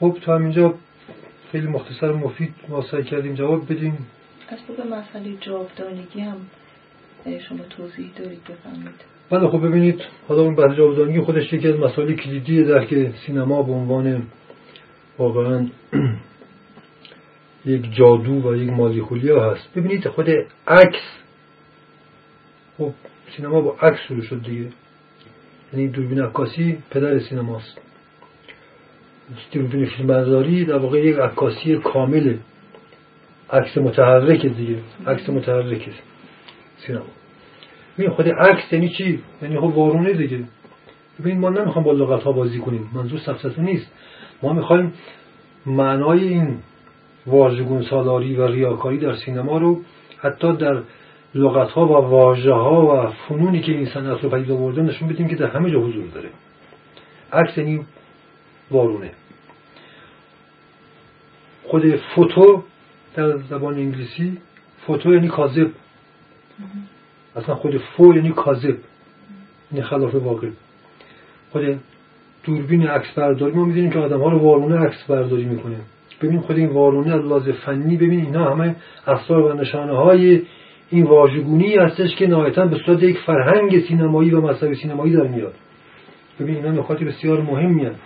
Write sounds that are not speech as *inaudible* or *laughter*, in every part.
خب تا همینجا خیلی مختصر و مفید ما سعی کردیم جواب بدیم. از به مسئله جاودانگی هم شما توضیح دارید بفهمید بله خب ببینید حالا اون بحث جاودانگی خودش یکی از مسائل کلیدی در که سینما به عنوان واقعا *clears throat* یک جادو و یک مالیخولیا هست. ببینید خود عکس خب سینما با عکس شروع شد دیگه. یعنی دوربین عکاسی پدر سینماست. دوربین فیلمبرداری در واقع یک عکاسی کامله عکس متحرک دیگه عکس متحرک سینما. ببین خود عکس یعنی چی؟ یعنی خب وارونه دیگه. ببین ما نمی‌خوام با لغت ها بازی کنیم منظور سفسطه نیست. ما می‌خوایم معنای این واژگون سالاری و ریاکاری در سینما رو حتی در لغت ها و واژه ها و فنونی که این صنعت رو پدید آورده نشون بدیم که در همه جا حضور داره. عکس یعنی وارونه خود فوتو در زبان انگلیسی فوتو یعنی کاذب. اصلا خود فو یعنی کاذب. یعنی خلاف واقع خود دوربین عکس برداری ما می‌دونیم که آدم ها رو وارونه عکس برداری می‌کنه. ببین خود این وارونه از لحاظ فنی ببین اینا همه اسرار و نشانه های این واژگونی هستش که نهایتا به صورت یک فرهنگ سینمایی و مذهب سینمایی در میاد. ببین اینا نکات بسیار مهمی هست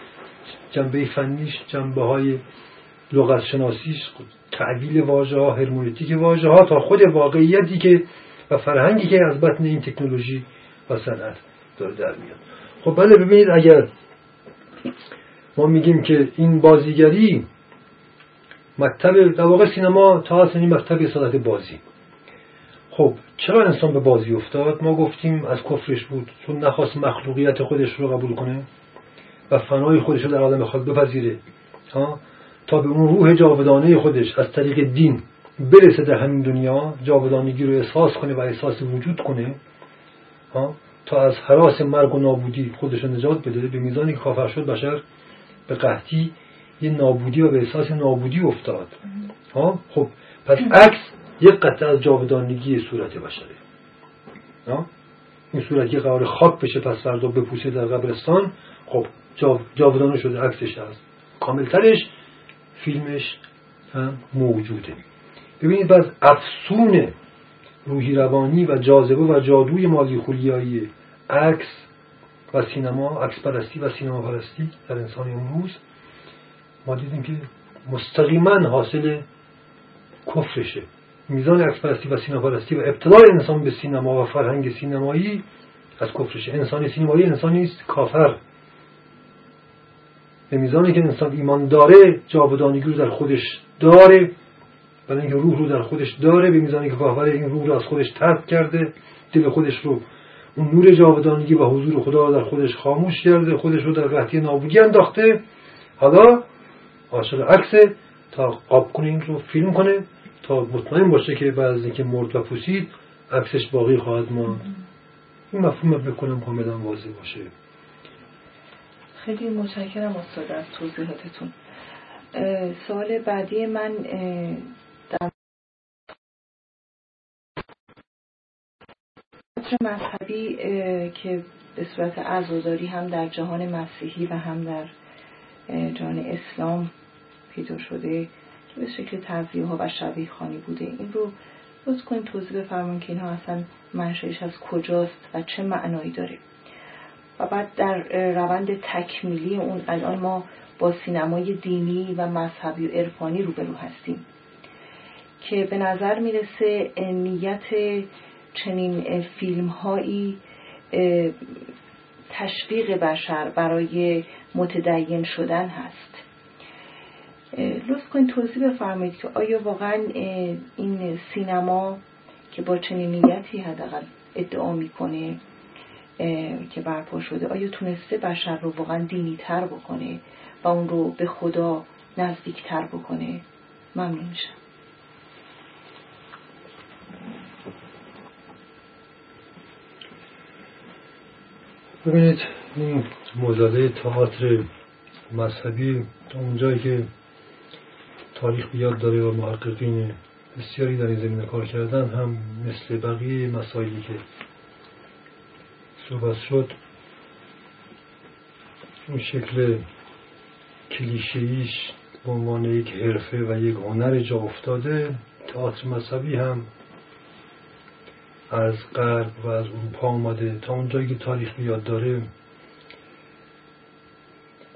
جنبه فنیش جنبه های لغت شناسیش تعدیل واژه ها هرمونتیک واژه ها تا خود واقعیتی که و فرهنگی که از بطن این تکنولوژی و صنعت داره در میاد. خب بله ببینید اگر ما میگیم که این بازیگری مکتب در واقع سینما تا اصلا این مکتب صدت بازی. خب چرا انسان به بازی افتاد؟ ما گفتیم از کفرش بود. چون نخواست مخلوقیت خودش رو قبول کنه. و فنای خودش رو در عالم خود بپذیره. ها؟ تا به اون روح جاودانه خودش از طریق دین برسه در همین دنیا جاودانگی رو احساس کنه و احساس وجود کنه ها؟ تا از حراس مرگ و نابودی خودش نجات بده به میزانی که کافر شد بشر به قحطی یه نابودی و به احساس نابودی افتاد. ها؟ خب پس عکس یک قطعه از جاودانگی صورت بشره. ها؟ این صورت یه قرار خاک بشه پس فردا بپوسه در قبرستان. خب جاودانه شده عکسش هست. کاملترش فیلمش هم موجوده. ببینید پس افسون روحی روانی و جاذبه و جادوی مالی خولیایی عکس و سینما عکس پرستی و سینما پرستی در انسان امروز ما دیدیم که مستقیما حاصل کفرشه. میزان عکس پرستی و سینما پرستی و ابتدای انسان به سینما و فرهنگ سینمایی از کفرشه. انسان سینمایی انسانی است کافر. به میزانی که انسان ایمان داره جاودانگی رو در خودش داره برای اینکه روح رو در خودش داره به میزانی که کافر این روح رو از خودش ترک کرده دل خودش رو اون نور جاودانگی و حضور خدا رو در خودش خاموش کرده خودش رو در قحطی نابودی انداخته. حالا عاشق عکس تا قاب کنه این رو فیلم کنه تا مطمئن باشه که بعد از اینکه مرد و پوسید عکسش باقی خواهد ماند. این مفهوم بکنم کاملا واضح باشه. خیلی متشکرم استاد از توضیحاتتون. سوال بعدی من در مذهبی که به صورت عزاداری هم در جهان مسیحی و هم در جهان اسلام پیدا شده که به شکل توضیح ها و شبیه خانی بوده. این رو لطف کنیم توضیح بفرمون که اینها اصلا منشأش از کجاست و چه معنایی داره. بعد در روند تکمیلی اون الان ما با سینمای دینی و مذهبی و عرفانی روبرو هستیم. که به نظر می‌رسه نیت چنین فیلم هایی تشویق بشر برای متدین شدن هست. لطف کنید توضیح بفرمایید که آیا واقعا این سینما که با چنین نیتی حداقل ادعا می‌کنه که برپا شده آیا تونسته بشر رو واقعا دینی تر بکنه و اون رو به خدا نزدیک تر بکنه؟ ممنون میشم. ببینید این مزاده تئاتر مذهبی اونجایی که تاریخ بیاد داره و محققین بسیاری در این زمینه کار کردن هم مثل بقیه مسائلی که صحبت شد اون شکل کلیشهیش به عنوان یک حرفه و یک هنر جا افتاده. تئاتر مذهبی هم از غرب و از اروپا آمده. تا اونجایی که تاریخ یاد داره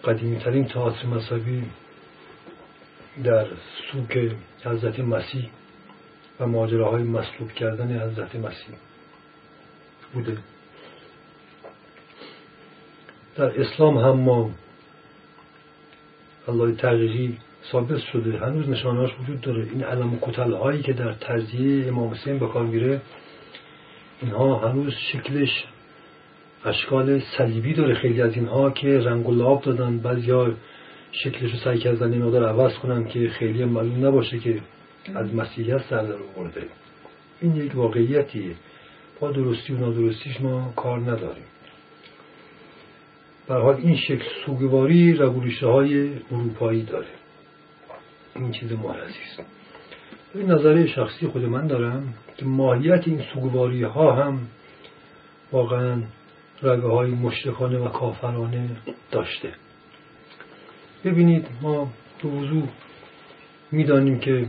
قدیمی ترین تئاتر مذهبی در سوک حضرت مسیح و ماجراهای مصلوب کردن حضرت مسیح بوده. در اسلام هم ما الله تغییری ثابت شده. هنوز نشانهاش وجود داره. این علم و کتل هایی که در ترزیه امام حسین به میره اینها هنوز شکلش اشکال صلیبی داره. خیلی از اینها که رنگ و لاب دادن ها شکلش رو سعی کردن این مقدار عوض کنن که خیلی معلوم نباشه که از مسیحیت سر در آورده این یک واقعیتیه. با درستی و نادرستیش ما کار نداریم. بر حال این شکل سوگواری رگولیشه های اروپایی داره. این چیز محرزی است این نظر شخصی خود من دارم که ماهیت این سوگواری ها هم واقعا رگه های مشرکانه و کافرانه داشته. ببینید ما به وضوع می‌دانیم که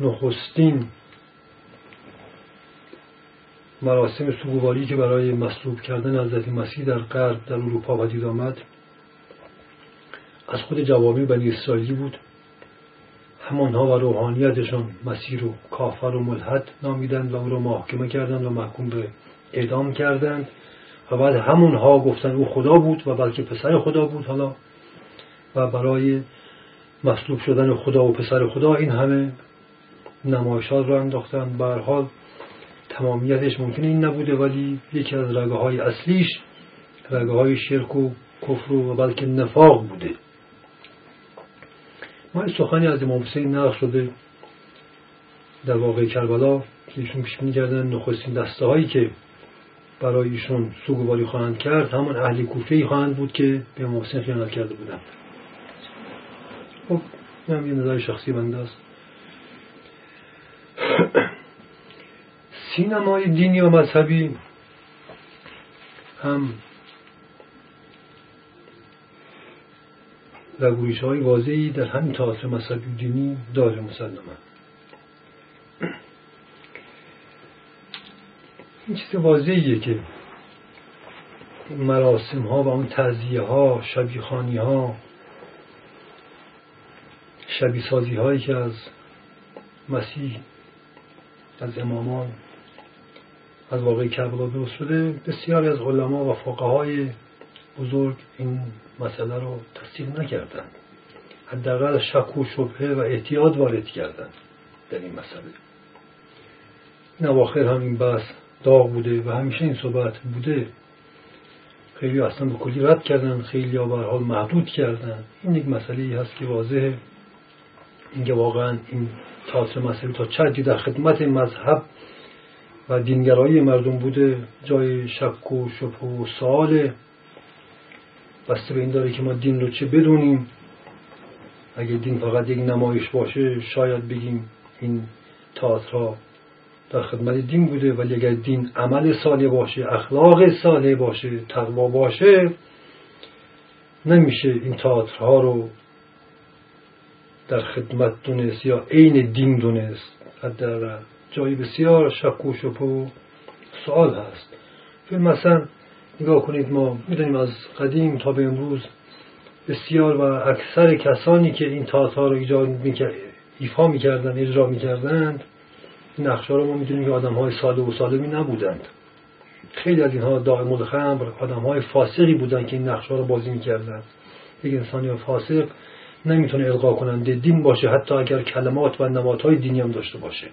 نخستین مراسم سوگواری که برای مصلوب کردن حضرت مسیح در غرب در اروپا پدید آمد از خود جوامع بنی اسرائیلی بود. همانها و روحانیتشان مسیح رو کافر و ملحد نامیدند و او را محاکمه کردند و محکوم به اعدام کردند و بعد همونها گفتند او خدا بود و بلکه پسر خدا بود حالا و برای مصلوب شدن خدا و پسر خدا این همه نمایشات را انداختند. به حال تمامیتش ممکنه این نبوده ولی یکی از رگه های اصلیش رگه های شرک و کفر و بلکه نفاق بوده. ما این سخنی از امام حسین نقل شده در واقع کربلا که ایشون پیش کردن نخستین دسته هایی که برای ایشون سوگواری خواهند کرد همون اهل کوفه خواهند بود که به امام حسین خیانت کرده بودند. خب این یه نظر شخصی بنده است. سینمای دینی و مذهبی هم رگویش های واضحی در همین تئاتر مذهبی دینی داره مسلما. این چیز واضحیه که مراسم ها و اون تعذیه ها شبیخانی ها شبیه سازی هایی که از مسیح از امامان از واقعی کربلا درست شده. بسیاری از علما و فقهای بزرگ این مسئله رو تصدیق نکردند. حداقل شک و شبهه و احتیاط وارد کردند در این مسئله. این اواخر هم این بحث داغ بوده و همیشه این صحبت بوده. خیلی اصلا به کلی رد کردن خیلی ها حال محدود کردن. این یک مسئله هست که واضحه. اینکه واقعا این تاثر مسئله تا چه در خدمت مذهب و دینگرایی مردم بوده جای شک و شبه و سواله بسته به این داره که ما دین رو چه بدونیم؟ اگه دین فقط یک نمایش باشه شاید بگیم این تئاتر در خدمت دین بوده ولی اگر دین عمل صالح باشه اخلاق صالح باشه تقوا باشه نمیشه این تئاترها رو در خدمت دونست یا عین دین دونست. در جایی بسیار شک و شبه و سوال هست. مثلا نگاه کنید ما می‌دونیم از قدیم تا به امروز بسیار و اکثر کسانی که این تاتا رو ایجاد ایفا می‌کردن اجرا می‌کردند نقشه رو ما می‌دونیم که آدم های ساده و سالمی نبودند. خیلی از اینها دائم الخمر آدم های فاسقی بودند که این نقشه رو بازی می‌کردند. یک انسانی فاسق نمی‌تونه القا کننده دین باشه حتی اگر کلمات و نمات های دینی هم داشته باشه.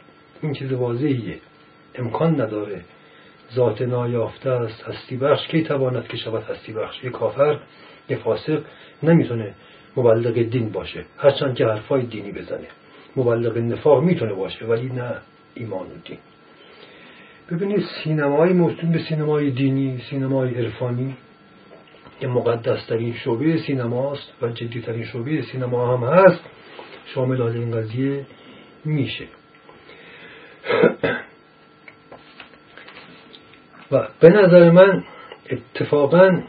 این چیز واضحیه. امکان نداره. ذات نایافته است هستی بخش. کی تواند که شود هستی بخش؟ یه کافر یه فاسق. نمی‌تونه مبلغ دین باشه. هرچند که حرفای دینی بزنه. مبلغ نفاق می‌تونه باشه ولی نه ایمان و دین. ببینید سینمای موسوم به سینمای دینی سینمای عرفانی. که مقدس ترین شعبه سینماست و جدی ترین شعبه سینما هم هست. شامل این قضیه میشه. *coughs* و به نظر من اتفاقا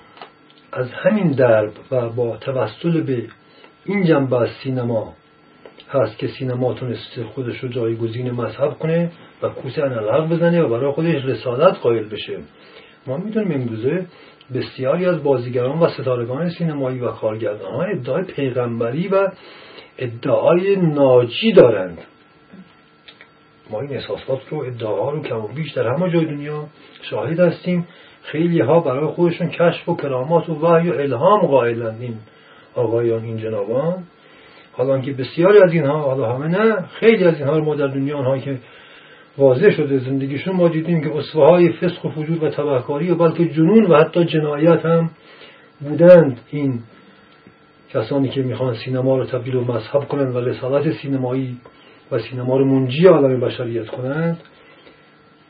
از همین درب و با توسل به این جنبه از سینما هست که سینما تونسته خودش رو جایگزین مذهب کنه و کوسه انالغ بزنه و برای خودش رسالت قائل بشه. ما می‌دونیم امروزه بسیاری از بازیگران و ستارگان سینمایی و کارگردان ها ادعای پیغمبری و ادعای ناجی دارند. ما این احساسات رو ادعاها رو کم و بیش در همه جای دنیا شاهد هستیم. خیلی ها برای خودشون کشف و کرامات و وحی و الهام قائلند این آقایان این جنابان. حالا که بسیاری از اینها حالا همه نه خیلی از اینها رو ما در دنیا آنها که واضح شده زندگیشون ما دیدیم که اصفه های فسق و فجور و تبهکاری و بلکه جنون و حتی جنایت هم بودند. این کسانی که می‌خوان سینما رو تبدیل و مذهب کنند و رسالت سینمایی و سینما رو منجی عالم بشریت کنند.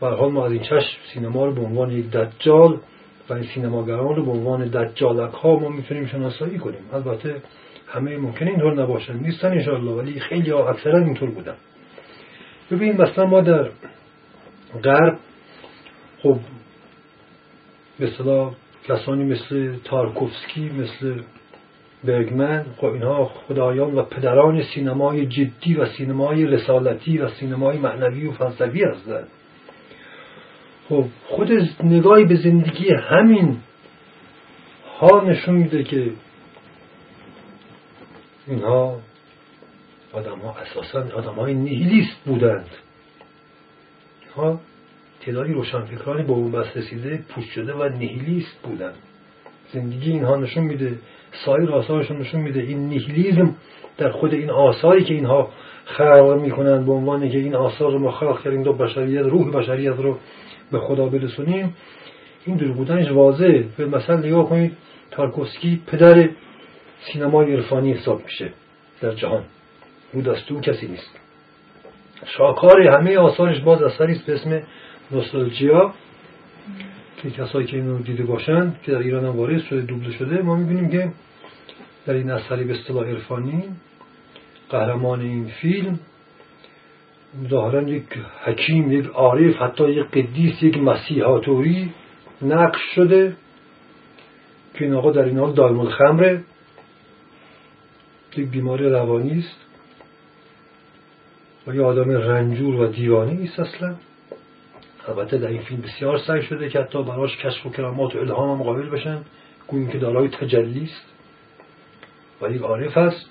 و حال ما از این چشم سینما رو به عنوان یک دجال و این سینماگران رو به عنوان دجالک ها ما می‌تونیم شناسایی کنیم. البته همه ممکنه اینطور نباشن. نیستن انشاءالله ولی خیلی ها اکثرا اینطور بودن. ببین مثلا ما در غرب خب به کسانی مثل تارکوفسکی مثل برگمن خب اینها خدایان و پدران سینمای جدی و سینمای رسالتی و سینمای معنوی و فلسفی هستند. خب خود نگاهی به زندگی همین ها نشون میده که اینها آدم ها اساسا آدم های نیهیلیست بودند. ها تعدادی روشنفکرانی به اون بس رسیده پوش شده و نیهیلیست بودند. زندگی اینها نشون میده سایر آثارشون نشون میده. این نیهیلیزم در خود این آثاری که اینها خلق می‌کنند به عنوان که این آثار رو ما خلق کردیم دو بشریت روح بشریت رو به خدا برسونیم. این دور بودنش واضحه. به مثلا نگاه کنید تارکوسکی پدر سینمای عرفانی حساب میشه در جهان. تو کسی نیست. شاکار همه آثارش باز اثری است به اسم نوستالژیا. که کسایی که اینو دیده باشند که در ایران هم وارد شده دوبله شده ما می‌بینیم که در این اثری به اصطلاح عرفانی قهرمان این فیلم ظاهرا یک حکیم یک عارف حتی یک قدیس یک مسیحاتوری نقش شده که این آقا در این حال دائم الخمره. یک بیماری روانی است. و یه آدم رنجور و دیوانی است اصلا. البته در این فیلم بسیار سعی شده که حتی براش کشف و کرامات و الهام هم قابل بشن گوییم که دارای تجلی است و یک عارف است.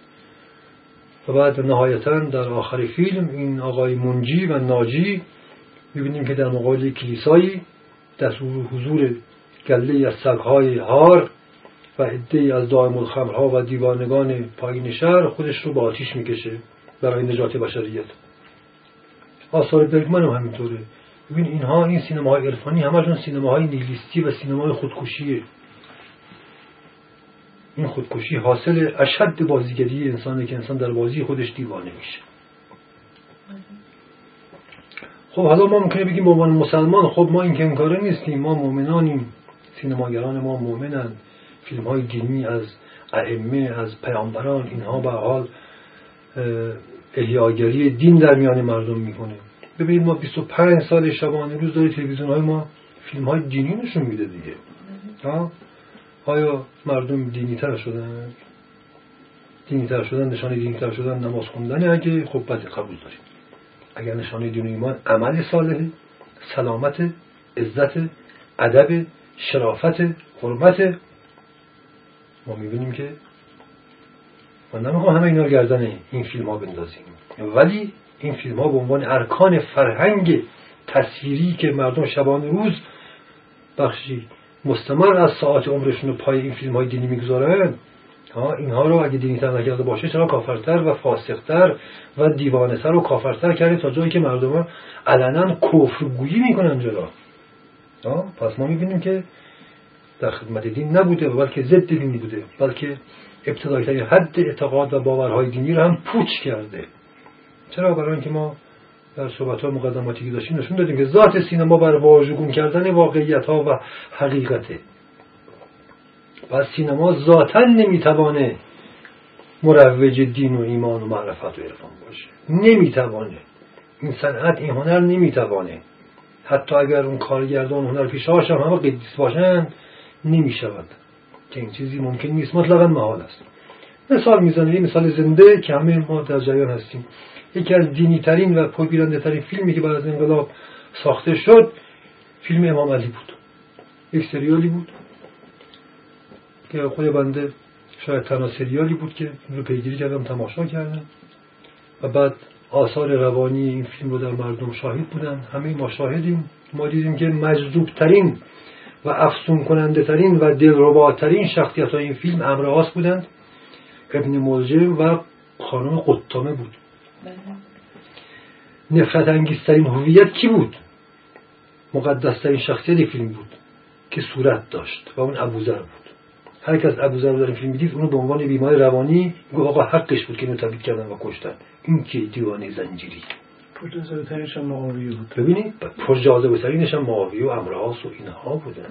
و بعد نهایتا در آخر فیلم این آقای منجی و ناجی می‌بینیم که در مقابل کلیسایی در حضور گله از سگهای هار و عده از دائم الخمرها و دیوانگان پایین شهر خودش رو به آتیش می‌کشه برای نجات بشریت. آثار برگمن هم همینطوره. ببین اینها این سینماهای عرفانی همشون سینماهای نیلیستی و سینمای خودکشیه. این خودکشی حاصل اشد بازیگری انسانه که انسان در بازی خودش دیوانه میشه. خب حالا ما ممکنه بگیم عنوان مسلمان خب ما این که نیستیم. ما مؤمنانیم. سینماگران ما مؤمنند فیلم های دینی از ائمه از پیامبران اینها به حال احیاگری دین در میان مردم می‌کنه. ببینید ما 25 سال شبانه روز داری تلویزیون های ما فیلم های دینی نشون میده دیگه. ها؟ آیا مردم دینی تر شدن؟ دینی تر شدن نشانه دینی تر شدن نماز خوندن؟ اگه خب بعد قبول داریم. اگر نشانه دین ایمان عمل صالح سلامت عزت ادب شرافت حرمت ما می‌بینیم که من نمی‌خوام همه اینا گردن این فیلم ها بندازیم. ولی این فیلم ها به عنوان ارکان فرهنگ تصویری که مردم شبان روز بخشی مستمر از ساعت عمرشون رو پای این فیلم های دینی می‌گذارن اینها رو اگه دینی تر نکرده باشه چرا کافرتر و فاسقتر و دیوانهتر و کافرتر کرده تا جایی که مردم علنا کفرگویی می‌کنن جلو؟ پس ما می‌بینیم که در خدمت دین نبوده بلکه ضد دینی بوده بلکه ابتدایی حد اعتقاد و باورهای دینی رو هم پوچ کرده. چرا برای اینکه ما در صحبت ها مقدماتی که داشتیم نشون دادیم که ذات سینما بر واژگون کردن واقعیت ها و حقیقته. پس سینما ذاتا نمی‌توانه مروج دین و ایمان و معرفت و عرفان باشه. نمی‌توانه. این صنعت این هنر نمی‌توانه. حتی اگر اون کارگردان هنر پیشاش هم همه قدیس باشن نمی‌شود. که این چیزی ممکن نیست. مطلقا محال است. مثال می‌زنه یه مثال زنده که همه ما در جریان هستیم. یکی از دینی ترین و پرگیرنده ترین فیلمی که بعد از انقلاب ساخته شد فیلم امام علی بود. یک سریالی بود که خود بنده شاید تنها سریالی بود که رو پیگیری کردم تماشا کردم. و بعد آثار روانی این فیلم رو در مردم شاهد بودن. همه ما شاهدیم. ما دیدیم که مجذوب ترین و افسون کننده ترین و دلرباترین شخصیت های این فیلم امرآس بودند. ابن ملجم و خانم قطامه بود. نفرت انگیزترین هویت کی بود؟ مقدسترین شخصیت فیلم بود که صورت داشت و اون ابوذر بود. هر کس ابوذر رو در این فیلم دیدید اونو به عنوان بیمار روانی گفت آقا حقش بود که اینو تبدیل کردن و کشتن. این که دیوانه زنجیری. پرجاذبه هم معاویه بود. ببینید پرجاذبه ترینش هم معاویه و امرهاس و اینها بودن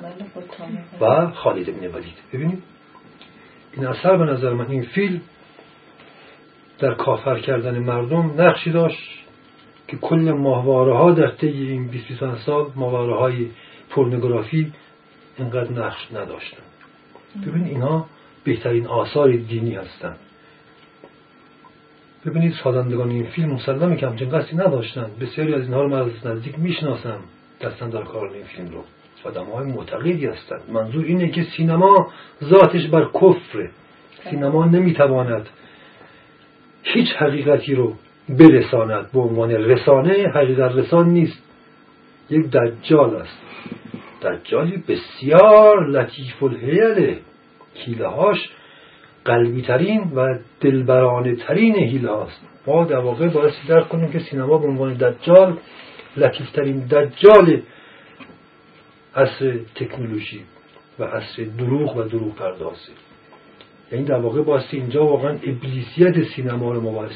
و خالد بن ولید. ببینید. این اثر به نظر من این فیلم در کافر کردن مردم نقشی داشت که کل ماهواره ها در طی این 20 سال ماهواره های پورنوگرافی اینقدر نقش نداشتن ببین اینها بهترین آثار دینی هستند. ببینید سازندگان این فیلم مسلمه که همچنین قصدی نداشتن بسیاری از اینها رو من از نزدیک می‌شناسم. دستن در کار این فیلم رو. آدم های معتقدی هستند. منظور اینه که سینما ذاتش بر کفره. سینما نمی‌تواند هیچ حقیقتی رو برساند به عنوان رسانه حقیقت رسان نیست. یک دجال است. دجالی بسیار لطیف الهیله کیله هاش قلبی ترین و دلبرانه ترین هیله هاست. ما در واقع باید درک کنیم که سینما به عنوان دجال لطیفترین دجال عصر تکنولوژی و عصر دروغ و دروغ پردازه یعنی در واقع باستی اینجا واقعا ابلیسیت سینما رو ما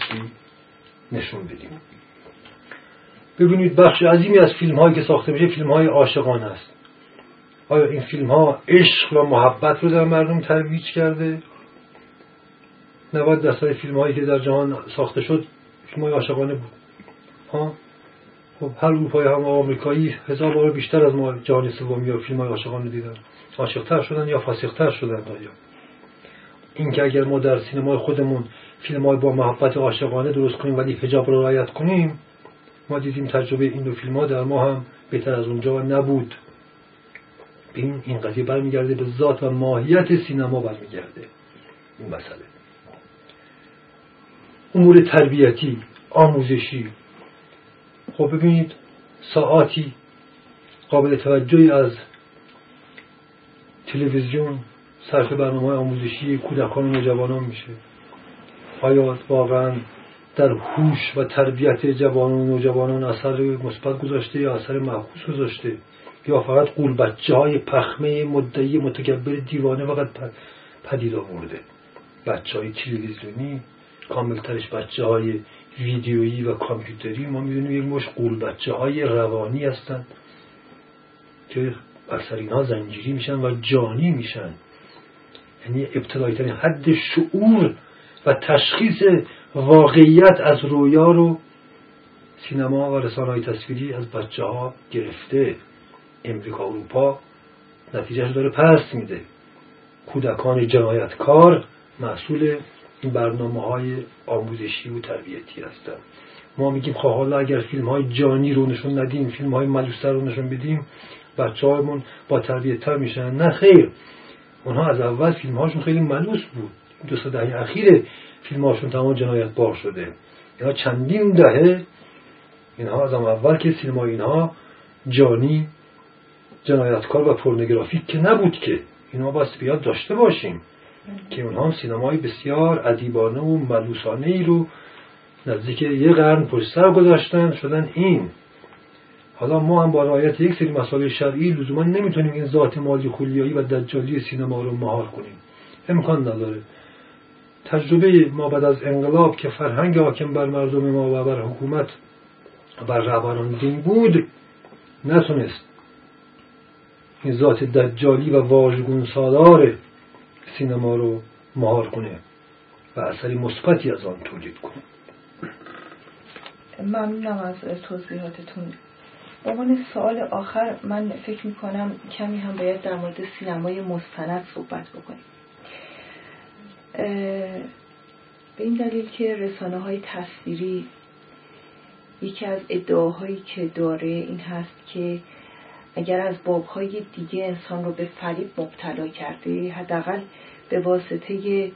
نشون بدیم. ببینید بخش عظیمی از فیلم هایی که ساخته میشه فیلم های عاشقانه است. آیا این فیلم ها عشق و محبت رو در مردم ترویج کرده؟ 90 درصد فیلم هایی که در جهان ساخته شد فیلم های عاشقانه بود. ها؟ خب هر اروپایی هم آمریکایی هزار بار بیشتر از ما جهان سومی یا فیلم های عاشقانه دیدن. عاشقتر شدن یا فاسقتر شدن آیا؟ این که اگر ما در سینمای خودمون فیلم های با محبت عاشقانه درست کنیم ولی حجاب رو رعایت کنیم ما دیدیم تجربه این دو فیلم ها در ما هم بهتر از اونجا نبود. این این قضیه برمیگرده به ذات و ماهیت سینما برمیگرده. این مسئله. امور تربیتی آموزشی. خب ببینید ساعاتی قابل توجهی از تلویزیون صرف برنامه آموزشی کودکان و نوجوانان میشه. آیا واقعا در هوش و تربیت جوانان و نوجوانان اثر مثبت گذاشته یا اثر معکوس گذاشته. یا فقط قول بچه های پخمه مدعی متکبر دیوانه فقط پدید آورده. بچه های تلویزیونی کاملترش بچه های ویدیویی و کامپیوتری. ما می‌دونیم یک مش قول بچه های روانی هستند که اکثر اینها زنجیری میشن و جانی میشن. یعنی ابتدایی ترین حد شعور و تشخیص واقعیت از رویا رو سینما و رسانه های تصویری از بچه ها گرفته. امریکا اروپا نتیجهش داره پس میده. کودکان جنایتکار محصول برنامه های آموزشی و تربیتی هستن. ما میگیم خواه حالا اگر فیلم های جانی رو نشون ندیم فیلم های ملوستر رو نشون بدیم بچه هایمون با تربیت تر میشن. نه خیر. اونها از اول فیلم هاشون خیلی ملوس بود. دو سه دهه اخیر فیلم هاشون تمام جنایت بار شده. اینا چندین دهه اینها از اول که سینما اینها جانی جنایتکار و پرنگرافیک که نبود که. اینا باید بیاد داشته باشیم که اونها هم سینمای بسیار ادیبانه و ملوسانه ای رو نزدیک یه قرن پشت سر گذاشتن. شدن این. حالا ما هم با رعایت یک سری مسائل شرعی لزوما نمی‌تونیم این ذات مالی خولیایی و دجالی سینما رو مهار کنیم. امکان نداره. تجربه ما بعد از انقلاب که فرهنگ حاکم بر مردم ما و بر حکومت بر رهبران دین بود نتونست. این ذات دجالی و واژگون سالار سینما رو مهار کنه و اثری مثبتی از آن تولید کنه. ممنونم از توضیحاتتون. عنوان سوال آخر من فکر می‌کنم کمی هم باید در مورد سینمای مستند صحبت بکنیم. به این دلیل که رسانه های تصویری یکی از ادعاهایی که داره این هست که اگر از بابهای دیگه انسان رو به فریب مبتلا کرده حداقل به واسطه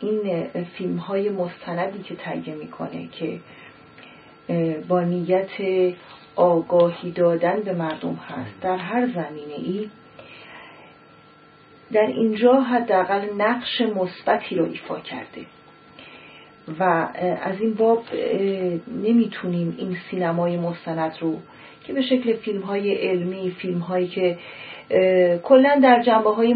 این فیلم های مستندی که تهیه می‌کنه که با نیت آگاهی دادن به مردم هست. در هر زمینه ای در اینجا حداقل نقش مثبتی رو ایفا کرده. و از این باب نمی‌تونیم این سینمای مستند رو که به شکل فیلم های علمی فیلم هایی که کلا در جنبه های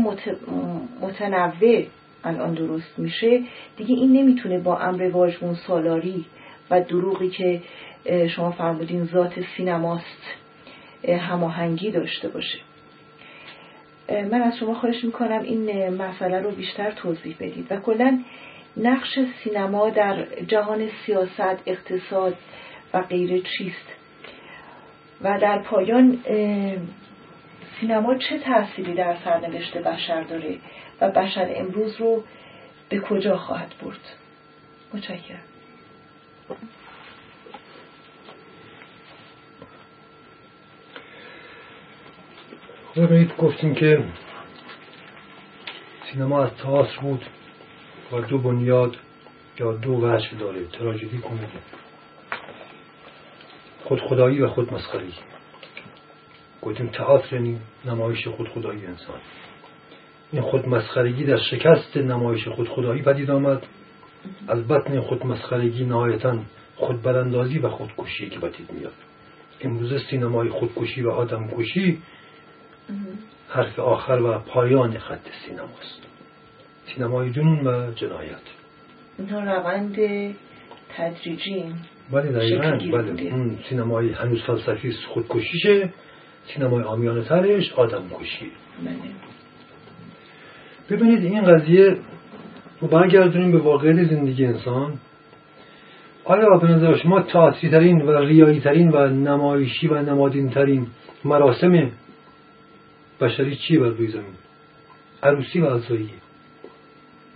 متنوع الان درست میشه دیگه این نمی‌تونه با امر واژمون سالاری و دروغی که شما فرمودین ذات سینماست هماهنگی داشته باشه. من از شما خواهش می‌کنم این مسئله رو بیشتر توضیح بدید و کلا نقش سینما در جهان سیاست اقتصاد و غیره چیست؟ و در پایان سینما چه تأثیری در سرنوشت بشر داره و بشر امروز رو به کجا خواهد برد؟ متشکرم. ببینید گفتیم که سینما از تئاتر بود و دو بنیاد یا دو وجه داره تراژدی کمدی. خود خدایی و خود مسخری. گفتیم تئاتر یعنی نمایش خود خدایی انسان. این خود مسخرگی در شکست نمایش خود خدایی پدید آمد. از بطن خود مسخرگی نهایتا خود براندازی و خودکشی که پدید میاد. امروز سینمای خودکشی و آدم کشی حرف آخر و پایان خط سینماست سینمای جنون و جنایت. اینها روند تدریجی بله دقیقا. بله. اون سینمای هنوز فلسفی خودکشیشه. سینمای آمیانه ترش آدم کشی. بله. ببینید این قضیه رو برگردونیم به واقعیت زندگی انسان. آیا به نظر شما تئاتری ترین و ریایی ترین و نمایشی و نمادین ترین مراسم بشری چیه بر روی زمین عروسی و عزایی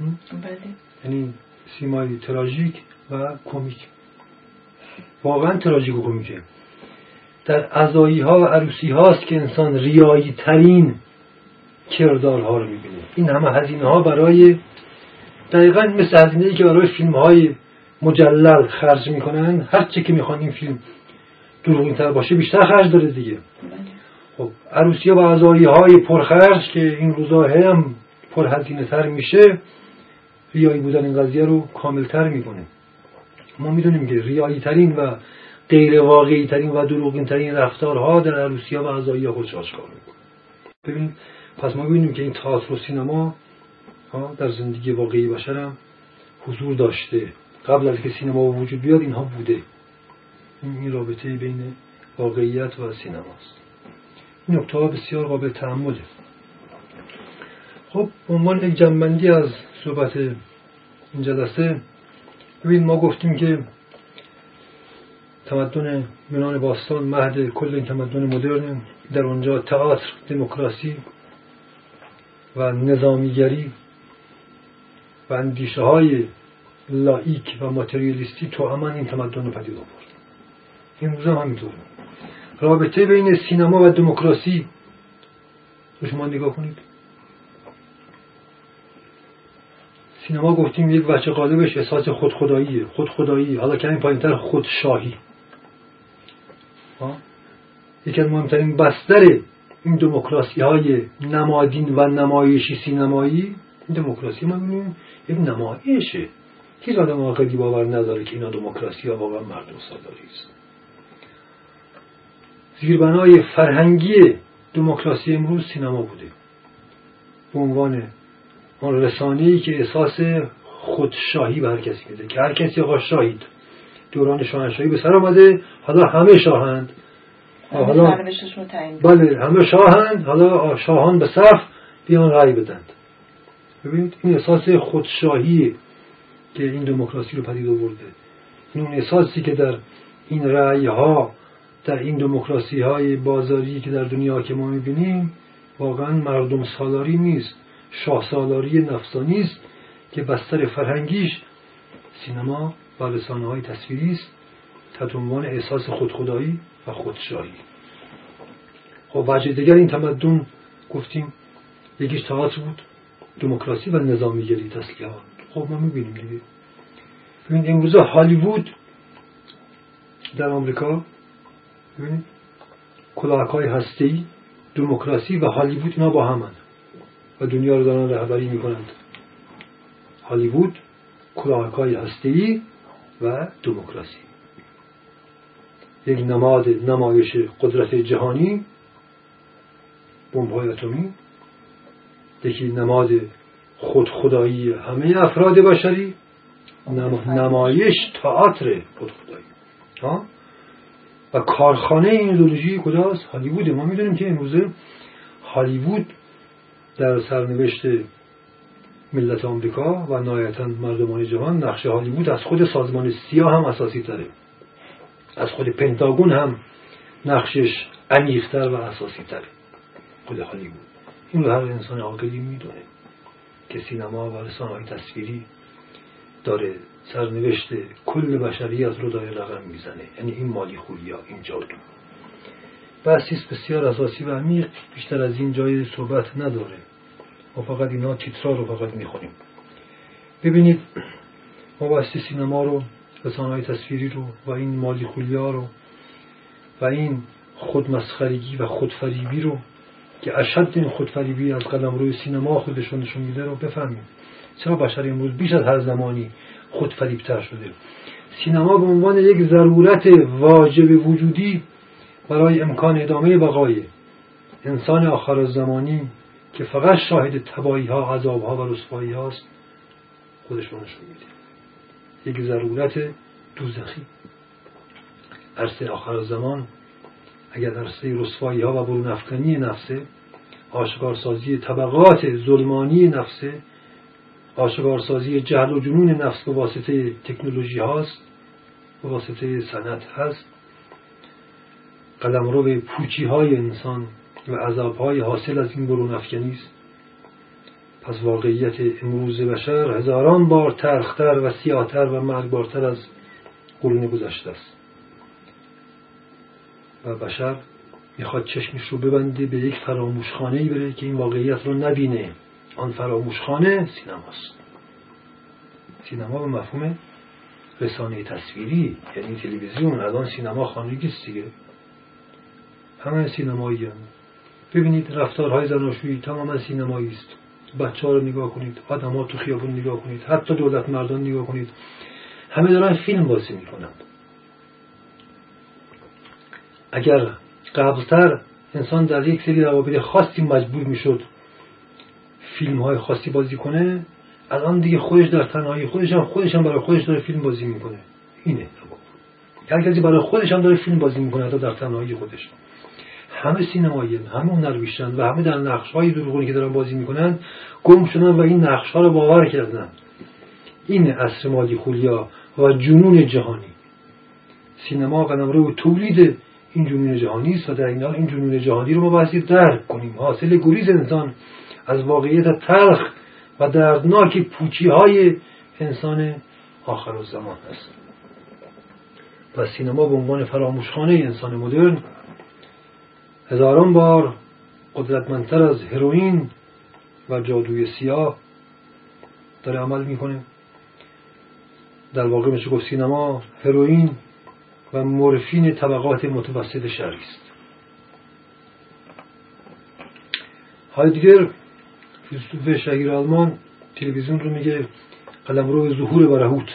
بله. یعنی سیمای تراژیک و کمیک. واقعا تراژیک و کمیکه. در عزایی ها و عروسی هاست که انسان ریایی ترین کردارها رو می‌بینه. این همه هزینه ها برای دقیقا مثل هزینه ای که برای فیلم های مجلل خرج می‌کنن. هر چه که می‌خوان این فیلم دروغین تر باشه بیشتر خرج داره دیگه. خب عروسی و عزایی های پرخرج که این روزا هم پرهزینه تر میشه ریایی بودن این قضیه رو کاملتر می‌کنه. ما می‌دونیم که ریایی ترین و غیر واقعی ترین و دروغین ترین رفتارها در عروسی و عزایی خودش آشکار می‌کنه. پس ما ببینیم که این تئاتر و سینما در زندگی واقعی بشر هم حضور داشته. قبل از که سینما وجود بیاد اینها بوده. این رابطه بین واقعیت و سینماست این نکته بسیار قابل تعمله خب عنوان یک جنبندی از صحبت این جلسه. ببین ما گفتیم که تمدن یونان باستان مهد کل این تمدن مدرن در اونجا تئاتر دموکراسی و نظامیگری و اندیشه های لایک و ماتریالیستی تو امان این تمدن رو پدید آورد. امروز هم همینطوره رابطه بین سینما و دموکراسی. رو شما نگاه کنید. سینما گفتیم یک وجه قالبش احساس خودخداییه. خودخدایی. حالا کمی پایینتر خودشاهی. یکی از مهمترین بستر این دموکراسی های نمادین و نمایشی سینمایی این دموکراسی. ما می‌بینیم یک نمایشه. هیچ آدم عاقلی باور نداره که اینا دموکراسی ها واقعا مردم سالاری است. زیربنای فرهنگی دموکراسی امروز سینما بوده. به عنوان آن رسانه که احساس خودشاهی به هر کسی میده. که هر کسی آقا شاهید. دوران شاهنشاهی به سر آمده. حالا همه شاهند. حالا بله همه شاهند. حالا شاهان به صف بیان رأی بدند. ببینید این احساس خودشاهی که این دموکراسی رو پدید آورده. این اون احساسی که در این رأی ها در این دموکراسی های بازاری که در دنیا که ما می‌بینیم واقعا مردم سالاری نیست شاه سالاری نفسانی است که بستر فرهنگیش سینما و رسانه های تصویری است تحت عنوان احساس خودخدایی و خودشاهی خب وجه دیگر این تمدن گفتیم یکیش تئاتر بود دموکراسی و نظامیگری تسلیحات. خب ما می‌بینیم دیگه. ببینید امروزه هالیوود در آمریکا کلاهک های هستی دموکراسی و هالیوود اینا با همن. و دنیا رو دارن رهبری می‌کنند. هالیوود کلاهک های هستی و دموکراسی. یک نماد نمایش قدرت جهانی بمب های اتمی. یکی نماد خودخدایی همه افراد بشری. نمایش تئاتر خودخدایی ها؟ و کارخانه این ایدولوژی کجاست؟ هالیوود. ما می‌دونیم که امروزه هالیوود در سرنوشت ملت آمریکا و نهایتا مردمان جهان نقش هالیوود از خود سازمان سیاه هم اساسی تره از خود پنتاگون هم نقشش عمیقتر و اساسی تره. خود هالیوود. این رو هر انسان عاقلی می‌دونه که سینما و رسانه های تصویری داره سرنوشت کل بشری از رو داره رقم می‌زنه. یعنی این مالی خولیا این جادو. بحثی بسیار اساسی و عمیق بیشتر از این جای صحبت نداره. ما فقط اینا تیترا رو فقط می‌خونیم. ببینید ما بحث سینما رو رسانه تصویری رو و این مالی خولیا رو و این خودمسخرگی و خودفریبی رو که اشد این خودفریبی از قلم روی سینما خودشون نشون میده رو بفهمیم. چرا بشر امروز بیش از هر زمانی خودفریبتر شده. سینما به عنوان یک ضرورت واجب وجودی برای امکان ادامه بقای انسان آخر زمانی که فقط شاهد تبایی ها عذاب ها و رسوایی هاست خودش نشون میده. یک ضرورت دوزخی. عرصه آخر زمان اگر عرصه رسوایی ها و برون افکنی نفسه آشکارسازی طبقات ظلمانی نفسه آشکارسازی جهل و جنون نفس به واسطه تکنولوژی هاست به واسطه صنعت هست. قلمرو به پوچی های انسان و عذاب های حاصل از این برون افکنی است. پس واقعیت امروز بشر هزاران بار ترختر و سیاتر و مرگبارتر از قرون گذشته است. و بشر می‌خواد چشمش رو ببنده به یک فراموشخانه ای بره که این واقعیت رو نبینه. آن فراموشخانه سینماست. سینما به مفهوم رسانه تصویری یعنی تلویزیون الان سینما خانگی است دیگه. همه سینمایی هم. ببینید رفتارهای زناشویی تماما سینمایی است. بچه ها رو نگاه کنید آدم ها تو خیابون نگاه کنید حتی دولت مردان نگاه کنید. همه دارن فیلم بازی می‌کنند اگر قبلتر انسان در یک سری روابط خاصی مجبور می‌شد فیلم های خاصی بازی کنه الان دیگه خودش در تنهایی خودش هم خودش هم برای خودش داره فیلم بازی می‌کنه. اینه. هر کسی برای خودش هم داره فیلم بازی می‌کنه حتی در تنهایی خودش. همه سینمایی همه هنرمندان و همه در نقش های دروغونی که دارن بازی می‌کنن گم شدن و این نقش ها رو باور کردن. این عصر مالی خولیا و جنون جهانی. سینما قدم رو تولید این جنون جهانی است و در این این جنون جهانی رو ما باید درک کنیم. حاصل گریز انسان از واقعیت تلخ و دردناک پوچی های انسان آخر زمان است. و سینما به عنوان فراموشخانه انسان مدرن هزاران بار قدرتمندتر از هروئین و جادوی سیاه داره عمل می‌کنه. در واقع میشه گفت سینما هروئین و مورفین طبقات متوسط شهری است. هایدگر فیلسوف شهیر آلمان تلویزیون رو میگه قلمرو ظهور برهوت.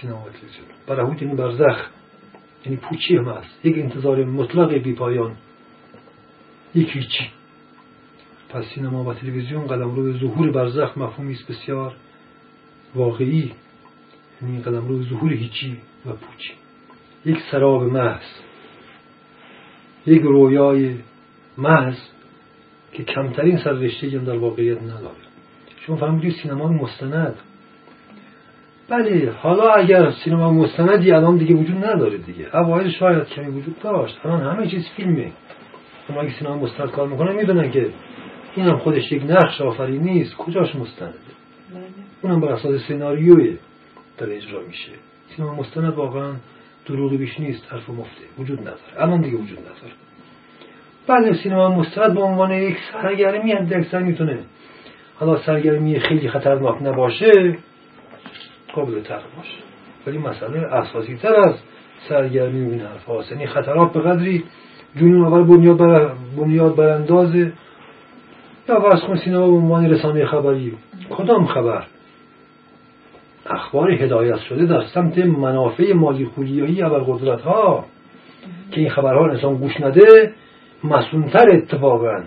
سینما تلویزیون. برهوت یعنی برزخ یعنی پوچی هم هست. یک انتظار مطلق بی پایان. یک هیچی پس سینما و تلویزیون قلمرو ظهور برزخ مفهومی است بسیار واقعی. یعنی قلمرو ظهور هیچی و پوچی. یک سراب محض. یک رویای محض. که کمترین سررشته هم در واقعیت نداره. شما فهمیدید سینما مستند. بله حالا اگر سینما مستندی الان دیگه وجود نداره دیگه. اوایل شاید کمی وجود داشت. الان همه چیز فیلمه. اما اگه سینما مستند کار می‌کنن می‌دونن که این هم خودش یک نقش آفرین نیست. کجاش مستنده؟ بله. اونم بر اساس سناریوی داره اجرا میشه. سینما مستند واقعا دروغ بیش نیست. حرف مفته. وجود نداره. الان دیگه وجود نداره. بعد سینما مستند به عنوان یک سرگرمی هم اکثر می‌تونه حالا سرگرمی خیلی خطرناک نباشه قابل تر باشه. ولی مسئله اساسی تر از سرگرمی این حرف یعنی خطرات به قدری جنون آور بنیاد, بر... بنیاد براندازه. یا فرض کن سینما به عنوان رسانه خبری. کدام خبر؟ اخبار هدایت شده در سمت منافع مالی خولیایی قدرت ها که این خبرها انسان گوش نده مسونتر اتفاقا.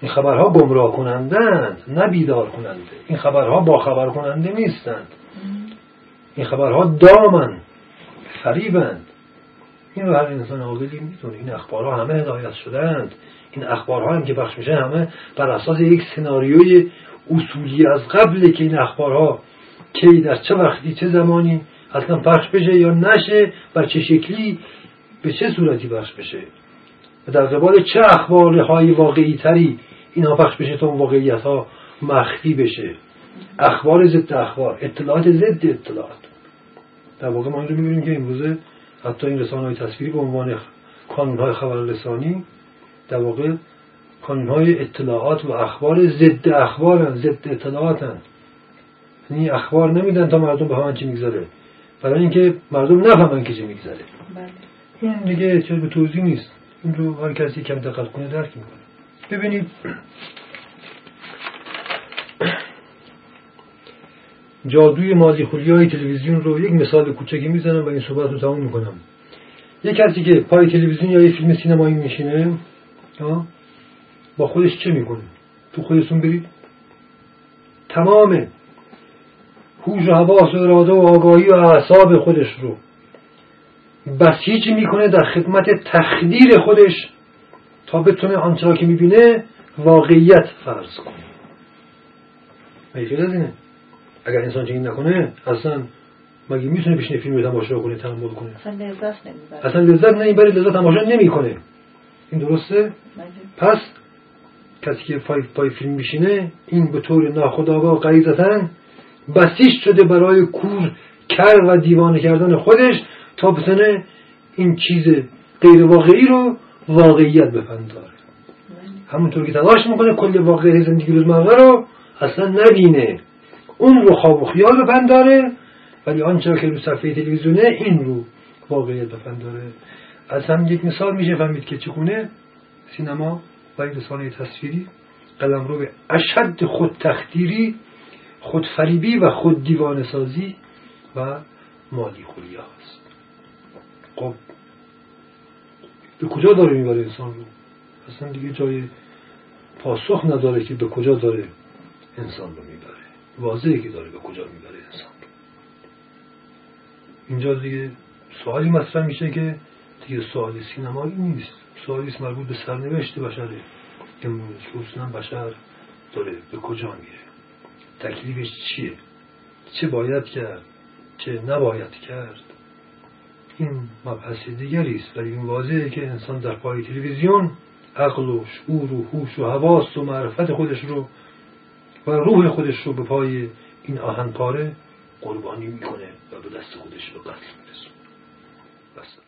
این خبرها گمراه کنندند نه بیدار کننده. این خبرها با خبر کننده نیستند. این خبرها دامن فریبند. این رو هر انسان عاقلی می‌دونه. این اخبارها همه هدایت شدند این اخبارها هم که بخش میشه همه بر اساس یک سناریوی اصولی از قبل که این اخبارها کی در چه وقتی چه زمانی اصلا پخش بشه یا نشه بر چه شکلی به چه صورتی پخش بشه. و در قبال چه اخبارهای واقعی تری اینها پخش بشه تا اون واقعیت ها مخفی بشه. اخبار ضد اخبار اطلاعات ضد اطلاعات. در واقع ما این رو می‌بینیم که امروزه حتی این رسانه های تصویری به عنوان کانون های خبررسانی در واقع کانون های اطلاعات و اخبار ضد اخبار ضد اطلاعات هن. یعنی اخبار نمیدن تا مردم بفهمن چی میگذره برای اینکه مردم نفهمن که چی میگذره. بله. این دیگه چیز به توضیح نیست. این رو هر کسی کم دقت کنه درک می‌کنه. ببینید. جادوی مالی های تلویزیون رو یک مثال کوچکی می‌زنم و این صحبت رو تمام می‌کنم. یک کسی که پای تلویزیون یا یک فیلم سینمایی میشینه با خودش چه می‌کنه؟ تو خودتون برید. تمام هوش و حواس و اراده و آگاهی و اعصاب خودش رو بسیج می‌کنه در خدمت تخدیر خودش تا بتونه آنچه که می‌بینه واقعیت فرض کنه. از اینه؟ اگر انسان چنین نکنه اصلا مگه می‌تونه بشینه فیلم تماشا کنه تحمل کنه؟ اصلا لذت نمی‌بره. اصلا لذت نمی‌بره لذت تماشا نمی‌کنه. این درسته؟ بله. پس کسی که پای, پای فیلم میشینه این به طور ناخودآگاه غریزتا بسیج شده برای کور کر و دیوانه کردن خودش تا بتونه این چیز غیر واقعی رو واقعیت بپنداره. همونطور که تلاش می‌کنه کل واقعی زندگی روزمره رو اصلا نبینه. اون رو خواب و خیال بپنداره ولی آنچه که رو صفحه تلویزیونه این رو واقعیت بپنداره. از هم یک مثال میشه فهمید که چگونه؟ سینما و این رسانه تصویری قلم رو به اشد خود تختیری خود فریبی و خود دیوان سازی و مالی خوری خب به کجا داره می‌بره انسان رو؟ اصلا دیگه جای پاسخ نداره که به کجا داره انسان رو می‌بره. واضحه که داره به کجا می‌بره انسان رو. اینجا دیگه سوالی مطرح میشه که دیگه سوال سینمایی نیست. سوالی مربوط به سرنوشت بشره امروز اصولا بشر داره به کجا میره؟ تکلیفش چیه؟ چه باید کرد؟ چه نباید کرد؟ این مبحث دیگری است ولی این واضحه که انسان در پای تلویزیون عقل و شعور و هوش و حواس و معرفت خودش رو و روح خودش رو به پای این آهن پاره قربانی می‌کنه و به دست خودش به قتل میرسونه.